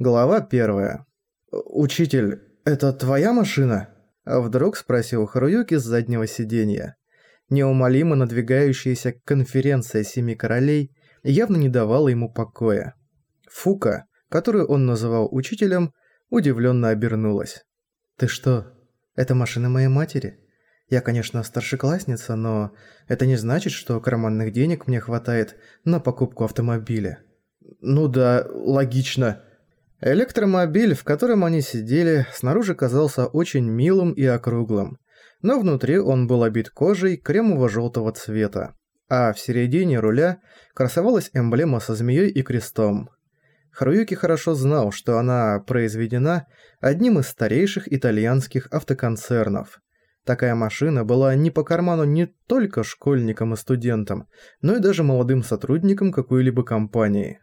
Глава первая. «Учитель, это твоя машина?» Вдруг спросил Харуюки с заднего сиденья. Неумолимо надвигающаяся конференция Семи Королей явно не давала ему покоя. Фука, которую он называл учителем, удивленно обернулась. «Ты что, это машина моей матери? Я, конечно, старшеклассница, но это не значит, что карманных денег мне хватает на покупку автомобиля». «Ну да, логично», Электромобиль, в котором они сидели, снаружи казался очень милым и округлым, но внутри он был обит кожей кремово-желтого цвета, а в середине руля красовалась эмблема со змеей и крестом. Харуюки хорошо знал, что она произведена одним из старейших итальянских автоконцернов. Такая машина была не по карману не только школьникам и студентам, но и даже молодым сотрудникам какой-либо компании.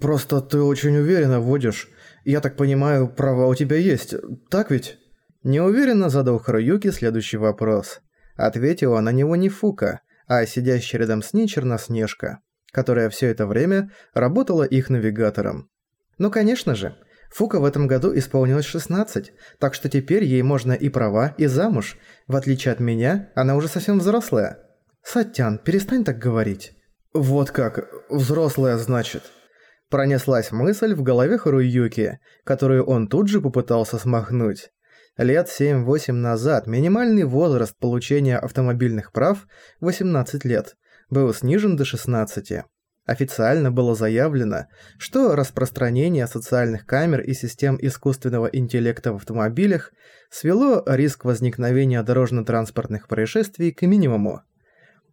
«Просто ты очень уверенно водишь. Я так понимаю, права у тебя есть, так ведь?» Неуверенно задал Харуюки следующий вопрос. Ответила на него не Фука, а сидящая рядом с ней Черноснежка, которая все это время работала их навигатором. «Ну, конечно же. Фука в этом году исполнилось 16, так что теперь ей можно и права, и замуж. В отличие от меня, она уже совсем взрослая. Саттян, перестань так говорить». «Вот как, взрослая, значит». Пронеслась мысль в голове Харуюки, которую он тут же попытался смахнуть. Лет 7-8 назад минимальный возраст получения автомобильных прав 18 лет был снижен до 16. Официально было заявлено, что распространение социальных камер и систем искусственного интеллекта в автомобилях свело риск возникновения дорожно-транспортных происшествий к минимуму.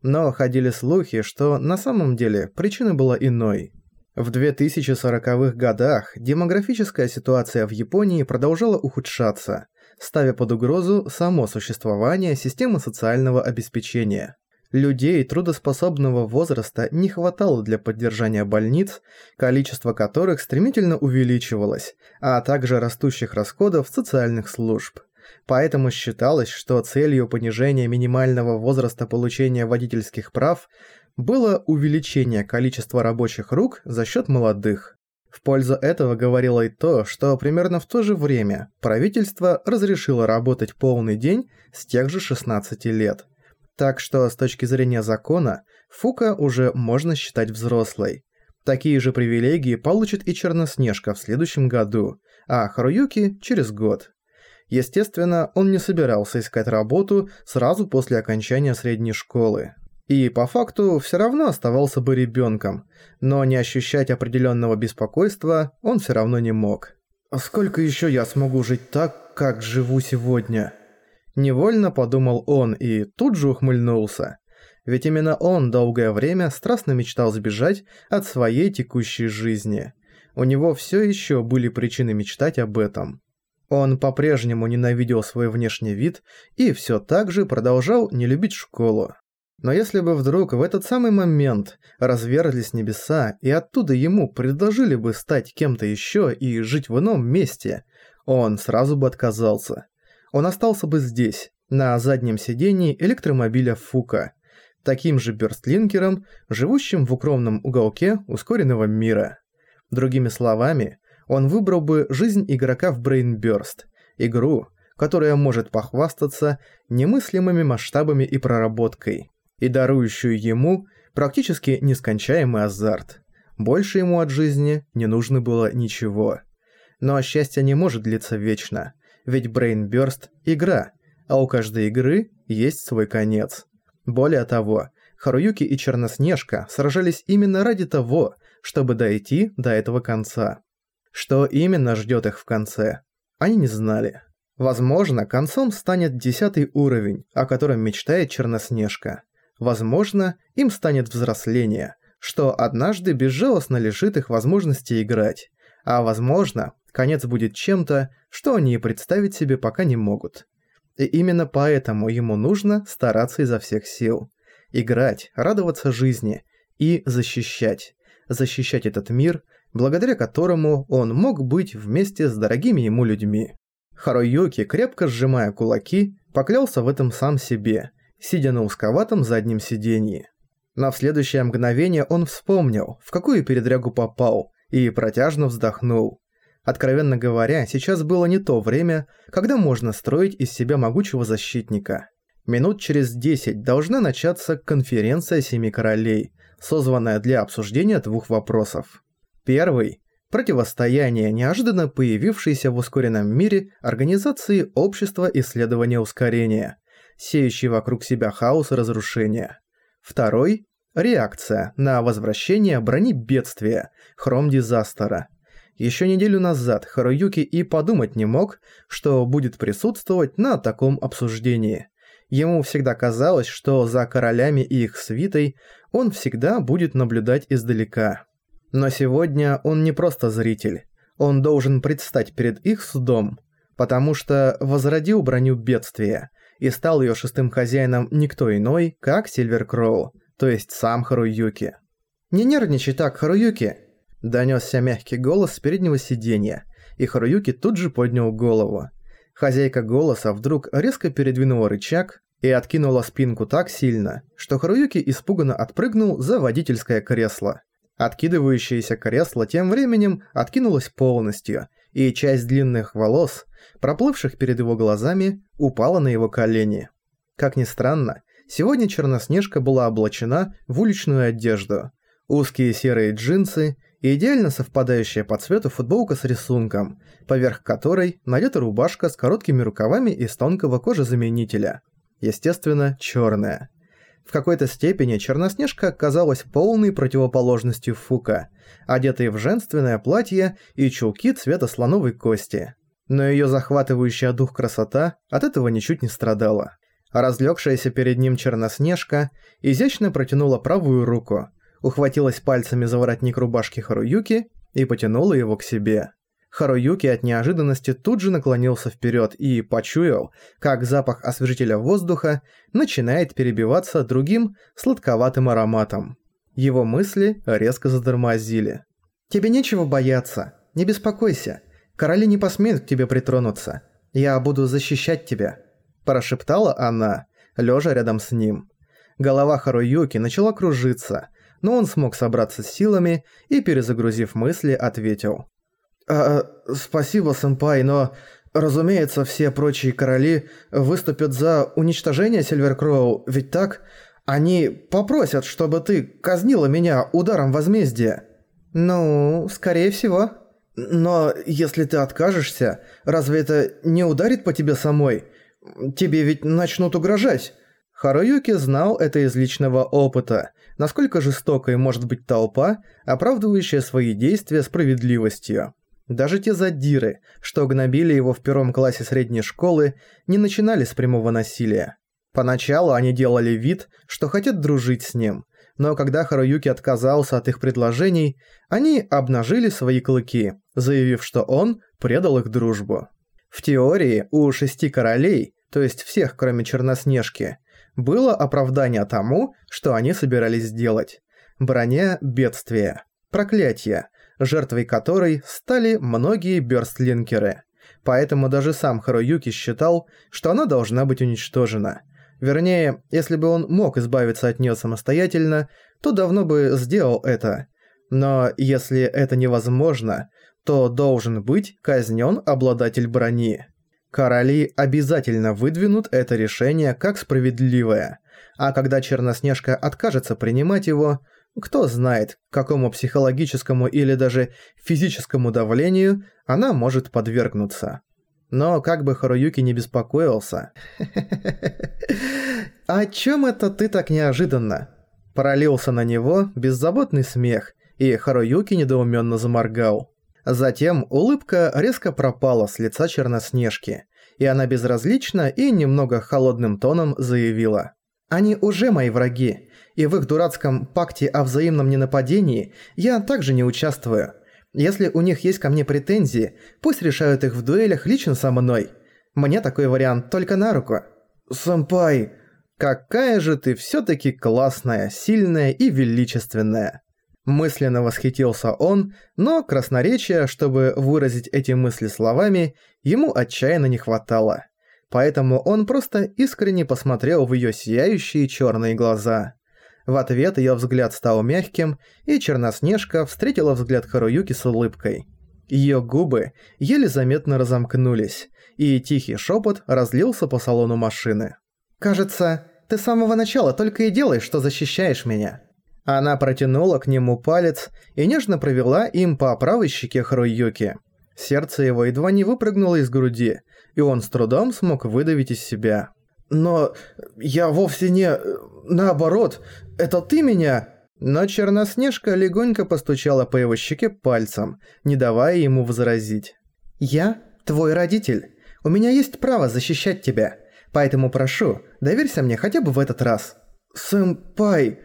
Но ходили слухи, что на самом деле причина была иной – в 2040-х годах демографическая ситуация в Японии продолжала ухудшаться, ставя под угрозу само существование системы социального обеспечения. Людей трудоспособного возраста не хватало для поддержания больниц, количество которых стремительно увеличивалось, а также растущих расходов социальных служб. Поэтому считалось, что целью понижения минимального возраста получения водительских прав было увеличение количества рабочих рук за счет молодых. В пользу этого говорило и то, что примерно в то же время правительство разрешило работать полный день с тех же 16 лет. Так что с точки зрения закона, Фука уже можно считать взрослой. Такие же привилегии получит и Черноснежка в следующем году, а Харуюки через год. Естественно, он не собирался искать работу сразу после окончания средней школы. И по факту все равно оставался бы ребенком, но не ощущать определенного беспокойства он все равно не мог. «А сколько еще я смогу жить так, как живу сегодня?» Невольно подумал он и тут же ухмыльнулся. Ведь именно он долгое время страстно мечтал сбежать от своей текущей жизни. У него все еще были причины мечтать об этом. Он по-прежнему ненавидел свой внешний вид и все так же продолжал не любить школу. Но если бы вдруг в этот самый момент разверзлись небеса и оттуда ему предложили бы стать кем-то еще и жить в ином месте, он сразу бы отказался. Он остался бы здесь, на заднем сидении электромобиля Фука, таким же бёрстлинкером, живущим в укромном уголке ускоренного мира. Другими словами, он выбрал бы жизнь игрока в Brainburst, игру, которая может похвастаться немыслимыми масштабами и проработкой и дарующую ему практически нескончаемый азарт. Больше ему от жизни не нужно было ничего. Но счастье не может длиться вечно, ведь Burst – игра, а у каждой игры есть свой конец. Более того, Харуюки и Черноснежка сражались именно ради того, чтобы дойти до этого конца. Что именно ждет их в конце, они не знали. Возможно, концом станет десятый уровень, о котором мечтает Черноснежка. Возможно, им станет взросление, что однажды безжалостно лишит их возможности играть. А возможно, конец будет чем-то, что они и представить себе пока не могут. И именно поэтому ему нужно стараться изо всех сил. Играть, радоваться жизни и защищать. Защищать этот мир, благодаря которому он мог быть вместе с дорогими ему людьми. Харуюки, крепко сжимая кулаки, поклялся в этом сам себе – сидя на узковатом заднем сиденье. На следующее мгновение он вспомнил, в какую передрягу попал, и протяжно вздохнул. Откровенно говоря, сейчас было не то время, когда можно строить из себя могучего защитника. Минут через десять должна начаться конференция Семи Королей, созванная для обсуждения двух вопросов. Первый – противостояние неожиданно появившейся в ускоренном мире организации Общества исследования ускорения, сеющей вокруг себя хаос и разрушения. Второй – реакция на возвращение брони бедствия, Хром Дизастера – еще неделю назад Харуюки и подумать не мог, что будет присутствовать на таком обсуждении. Ему всегда казалось, что за королями и их свитой он всегда будет наблюдать издалека. Но сегодня он не просто зритель. Он должен предстать перед их судом, потому что возродил броню бедствия и стал ее шестым хозяином никто иной, как Сильвер Кроу, то есть сам Харуюки. «Не нервничай так, Харуюки!» Донёсся мягкий голос с переднего сиденья, и Харуюки тут же поднял голову. Хозяйка голоса вдруг резко передвинула рычаг и откинула спинку так сильно, что Харуюки испуганно отпрыгнул за водительское кресло. Откидывающееся кресло тем временем откинулось полностью, и часть длинных волос, проплывших перед его глазами, упала на его колени. Как ни странно, сегодня Черноснежка была облачена в уличную одежду. Узкие серые джинсы и идеально совпадающая по цвету футболка с рисунком, поверх которой надета рубашка с короткими рукавами из тонкого кожезаменителя. Естественно, черная. В какой-то степени Черноснежка казалась полной противоположностью Фука, одетой в женственное платье и чулки цвета слоновой кости. Но ее захватывающая дух красота от этого ничуть не страдала. Разлегшаяся перед ним Черноснежка изящно протянула правую руку – ухватилась пальцами за воротник рубашки Харуюки и потянула его к себе. Харуюки от неожиданности тут же наклонился вперед и почуял, как запах освежителя воздуха начинает перебиваться другим сладковатым ароматом. Его мысли резко затормозили. «Тебе нечего бояться, не беспокойся. Короли не посмеют к тебе притронуться. Я буду защищать тебя», – прошептала она, лежа рядом с ним. Голова Харуюки начала кружиться, но он смог собраться с силами и, перезагрузив мысли, ответил. «А, «Спасибо, сэмпай, но, разумеется, все прочие короли выступят за уничтожение Сильверкроу, ведь так? Они попросят, чтобы ты казнила меня ударом возмездия». «Ну, скорее всего». «Но если ты откажешься, разве это не ударит по тебе самой? Тебе ведь начнут угрожать». Харуюки знал это из личного опыта, насколько жестокой может быть толпа, оправдывающая свои действия справедливостью. Даже те задиры, что гнобили его в первом классе средней школы, не начинали с прямого насилия. Поначалу они делали вид, что хотят дружить с ним, но когда Харуюки отказался от их предложений, они обнажили свои клыки, заявив, что он предал их дружбу. В теории у шести королей, то есть всех кроме Черноснежки, было оправдание тому, что они собирались сделать. Броня бедствия. Проклятие, жертвой которой стали многие бёрстлинкеры. Поэтому даже сам Харуюки считал, что она должна быть уничтожена. Вернее, если бы он мог избавиться от неё самостоятельно, то давно бы сделал это. Но если это невозможно, то должен быть казнён обладатель брони. Короли обязательно выдвинут это решение как справедливое, а когда Черноснежка откажется принимать его, кто знает, какому психологическому или даже физическому давлению она может подвергнуться. Но как бы Харуюки не беспокоился... «О чем это ты так неожиданно?» Пролился на него беззаботный смех, и Харуюки недоуменно заморгал. Затем улыбка резко пропала с лица Черноснежки, и она безразлично и немного холодным тоном заявила. «Они уже мои враги, и в их дурацком пакте о взаимном ненападении я также не участвую. Если у них есть ко мне претензии, пусть решают их в дуэлях лично со мной. Мне такой вариант только на руку». «Сэмпай, какая же ты всё-таки классная, сильная и величественная!» Мысленно восхитился он, но красноречия, чтобы выразить эти мысли словами, ему отчаянно не хватало. Поэтому он просто искренне посмотрел в её сияющие чёрные глаза. В ответ её взгляд стал мягким, и Черноснежка встретила взгляд Харуюки с улыбкой. Её губы еле заметно разомкнулись, и тихий шепот разлился по салону машины. «Кажется, ты с самого начала только и делаешь, что защищаешь меня». Она протянула к нему палец и нежно провела им по правой щеке Харуюки. Сердце его едва не выпрыгнуло из груди, и он с трудом смог выдавить из себя. «Но я вовсе не... наоборот, это ты меня...» Но Черноснежка легонько постучала по его щеке пальцем, не давая ему возразить. «Я твой родитель. У меня есть право защищать тебя. Поэтому прошу, доверься мне хотя бы в этот раз». «Сэмпай...»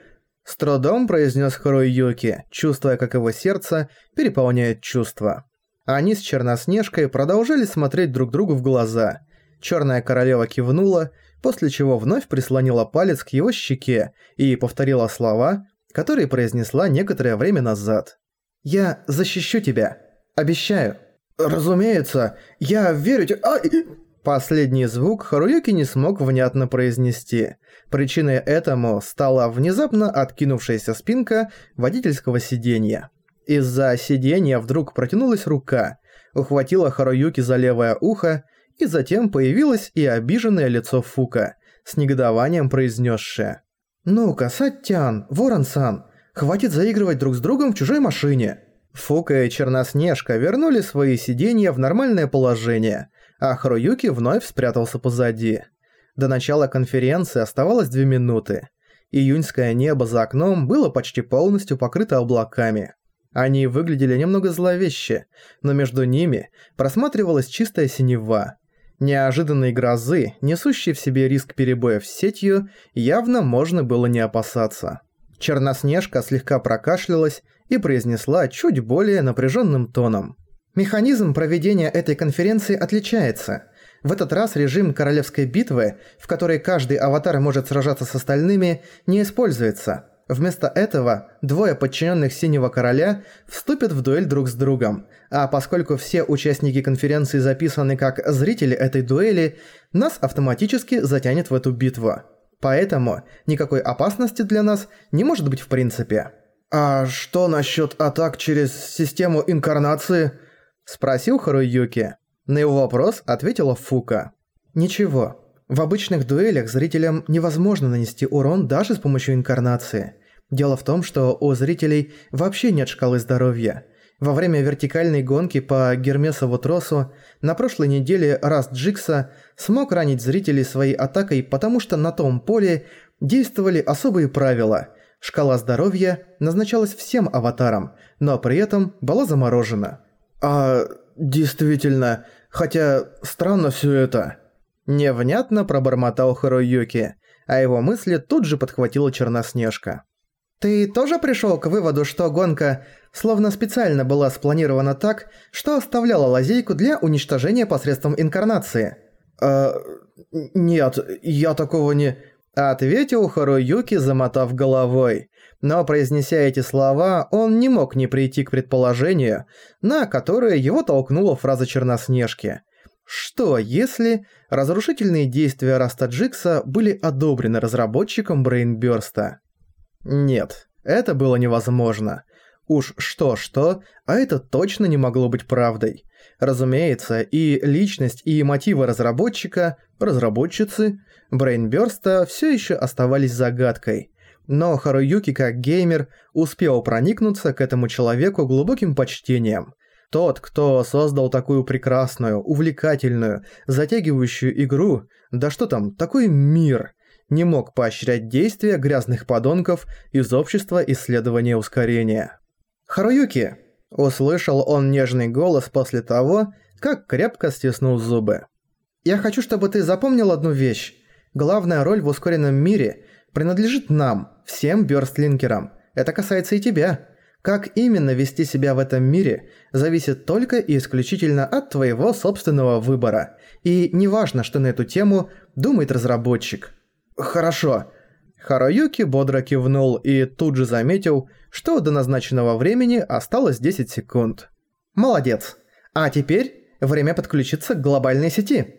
С трудом произнес Харой Юки, чувствуя, как его сердце переполняет чувства. Они с Черноснежкой продолжали смотреть друг другу в глаза. Черная королева кивнула, после чего вновь прислонила палец к его щеке и повторила слова, которые произнесла некоторое время назад. «Я защищу тебя. Обещаю». «Разумеется, я верю тебе...» Последний звук Харуюки не смог внятно произнести. Причиной этому стала внезапно откинувшаяся спинка водительского сиденья. Из-за сиденья вдруг протянулась рука, ухватила Харуюки за левое ухо, и затем появилось и обиженное лицо Фука, с негодованием произнесшее. «Ну-ка, Саттян, Ворон-сан, хватит заигрывать друг с другом в чужой машине». Фука и Черноснежка вернули свои сиденья в нормальное положение, а Харуюки вновь спрятался позади. До начала конференции оставалось две минуты. Июньское небо за окном было почти полностью покрыто облаками. Они выглядели немного зловеще, но между ними просматривалась чистая синева. Неожиданной грозы, несущей в себе риск перебоев с сетью, явно можно было не опасаться. Черноснежка слегка прокашлялась и произнесла чуть более напряженным тоном. Механизм проведения этой конференции отличается. В этот раз режим королевской битвы, в которой каждый аватар может сражаться с остальными, не используется. Вместо этого двое подчиненных Синего Короля вступят в дуэль друг с другом, а поскольку все участники конференции записаны как зрители этой дуэли, нас автоматически затянет в эту битву. Поэтому никакой опасности для нас не может быть в принципе. «А что насчет атак через систему инкарнации?» Спросил Харуюки. На его вопрос ответила Фука. «Ничего. В обычных дуэлях зрителям невозможно нанести урон даже с помощью инкарнации. Дело в том, что у зрителей вообще нет шкалы здоровья. Во время вертикальной гонки по Гермесову тросу на прошлой неделе Раст Джикса смог ранить зрителей своей атакой, потому что на том поле действовали особые правила. Шкала здоровья назначалась всем аватарам, но при этом была заморожена. «А, действительно, хотя странно все это». Невнятно пробормотал Харуюки, а его мысли тут же подхватила Черноснежка. «Ты тоже пришел к выводу, что гонка словно специально была спланирована так, что оставляла лазейку для уничтожения посредством инкарнации?» «Э, нет, я такого не...» Ответил Харуюки, замотав головой. Но произнеся эти слова, он не мог не прийти к предположению, на которое его толкнула фраза Черноснежки. Что, если разрушительные действия Раста Джигсо были одобрены разработчиком Брейн Бёрста? Нет, это было невозможно. Уж что-что, а это точно не могло быть правдой. Разумеется, и личность, и мотивы разработчика, разработчицы, Брейнбёрста все еще оставались загадкой. Но Харуюки как геймер успел проникнуться к этому человеку глубоким почтением. Тот, кто создал такую прекрасную, увлекательную, затягивающую игру, да что там, такой мир, не мог поощрять действия грязных подонков из общества исследования ускорения. «Харуюки!» – услышал он нежный голос после того, как крепко стиснул зубы. «Я хочу, чтобы ты запомнил одну вещь. Главная роль в ускоренном мире принадлежит нам, всем бёрстлинкерам. Это касается и тебя. Как именно вести себя в этом мире, зависит только и исключительно от твоего собственного выбора. И неважно, что на эту тему думает разработчик. Хорошо. Харуюки бодро кивнул и тут же заметил, что до назначенного времени осталось 10 секунд. Молодец. А теперь время подключиться к глобальной сети.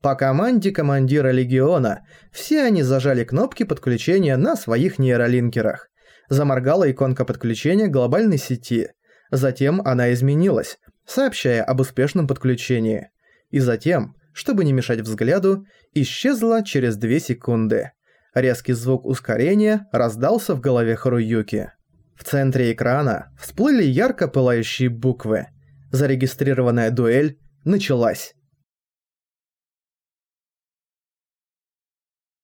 По команде командира Легиона все они зажали кнопки подключения на своих нейролинкерах. Заморгала иконка подключения глобальной сети. Затем она изменилась, сообщая об успешном подключении. И затем, чтобы не мешать взгляду, исчезла через 2 секунды. Резкий звук ускорения раздался в голове Харуюки. В центре экрана всплыли ярко пылающие буквы. Зарегистрированная дуэль началась.